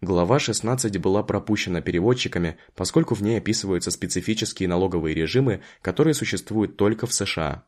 Глава 16 была пропущена переводчиками, поскольку в ней описываются специфические налоговые режимы, которые существуют только в США.